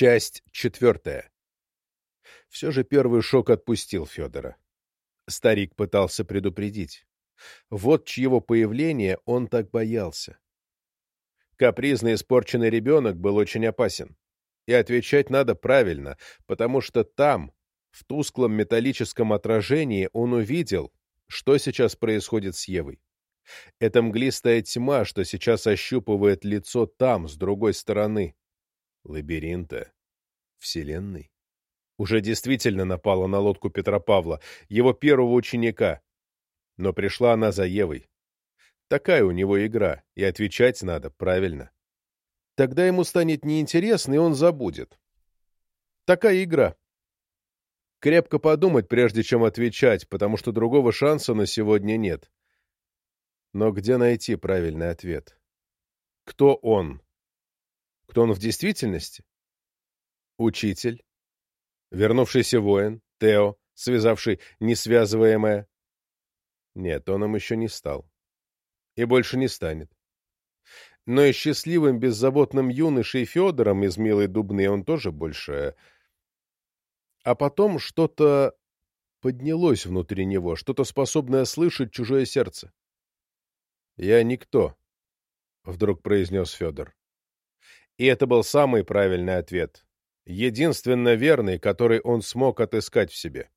Часть четвертая. Все же первый шок отпустил Федора. Старик пытался предупредить. Вот чьего появления он так боялся. Капризный испорченный ребенок был очень опасен. И отвечать надо правильно, потому что там, в тусклом металлическом отражении, он увидел, что сейчас происходит с Евой. Это мглистая тьма, что сейчас ощупывает лицо там, с другой стороны. Лабиринта. Вселенной. Уже действительно напала на лодку Петра Павла, его первого ученика. Но пришла она за Евой. Такая у него игра, и отвечать надо правильно. Тогда ему станет неинтересно, и он забудет. Такая игра. Крепко подумать, прежде чем отвечать, потому что другого шанса на сегодня нет. Но где найти правильный ответ? Кто он? Кто он в действительности? Учитель? Вернувшийся воин? Тео, связавший несвязываемое? Нет, он им еще не стал. И больше не станет. Но и счастливым, беззаботным юношей Федором из «Милой Дубны» он тоже больше... А потом что-то поднялось внутри него, что-то способное слышать чужое сердце. «Я никто», — вдруг произнес Федор. И это был самый правильный ответ, единственно верный, который он смог отыскать в себе.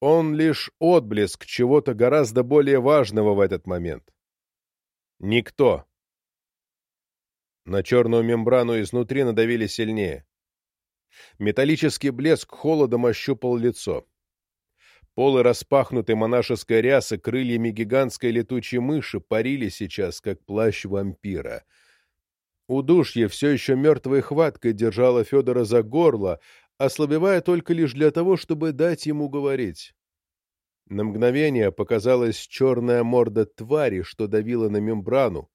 Он лишь отблеск чего-то гораздо более важного в этот момент. Никто. На черную мембрану изнутри надавили сильнее. Металлический блеск холодом ощупал лицо. Полы распахнутой монашеской рясы крыльями гигантской летучей мыши парили сейчас, как плащ вампира — Удушье все еще мертвой хваткой держало Федора за горло, ослабевая только лишь для того, чтобы дать ему говорить. На мгновение показалась черная морда твари, что давила на мембрану,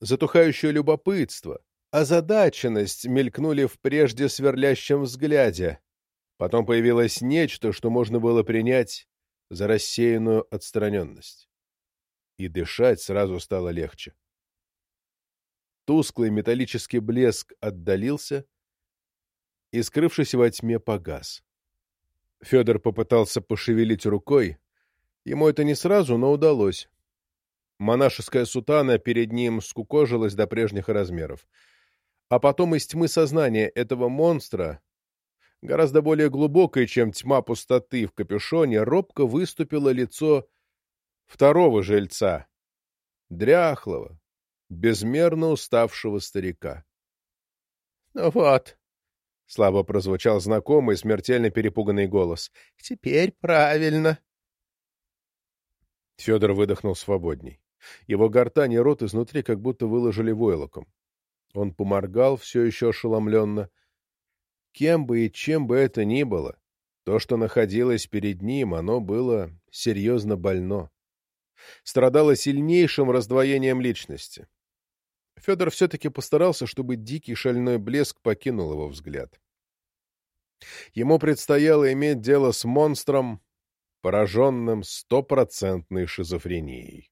затухающее любопытство, озадаченность мелькнули в прежде сверлящем взгляде. Потом появилось нечто, что можно было принять за рассеянную отстраненность. И дышать сразу стало легче. Тусклый металлический блеск отдалился и, скрывшись во тьме, погас. Федор попытался пошевелить рукой. Ему это не сразу, но удалось. Монашеская сутана перед ним скукожилась до прежних размеров. А потом из тьмы сознания этого монстра, гораздо более глубокой, чем тьма пустоты в капюшоне, робко выступило лицо второго жильца, дряхлого, безмерно уставшего старика. — Ну вот, — слабо прозвучал знакомый, смертельно перепуганный голос, — теперь правильно. Федор выдохнул свободней. Его гортань и рот изнутри как будто выложили войлоком. Он поморгал, все еще ошеломленно. Кем бы и чем бы это ни было, то, что находилось перед ним, оно было серьезно больно. Страдало сильнейшим раздвоением личности. Федор все-таки постарался, чтобы дикий шальной блеск покинул его взгляд. Ему предстояло иметь дело с монстром, пораженным стопроцентной шизофренией.